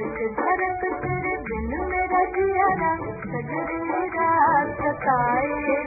विच धड़क तेरे बिन मेरा जिया सजरी रात सताए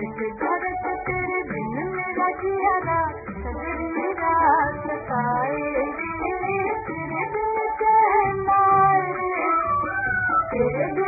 تھي کڏھن کترن بينه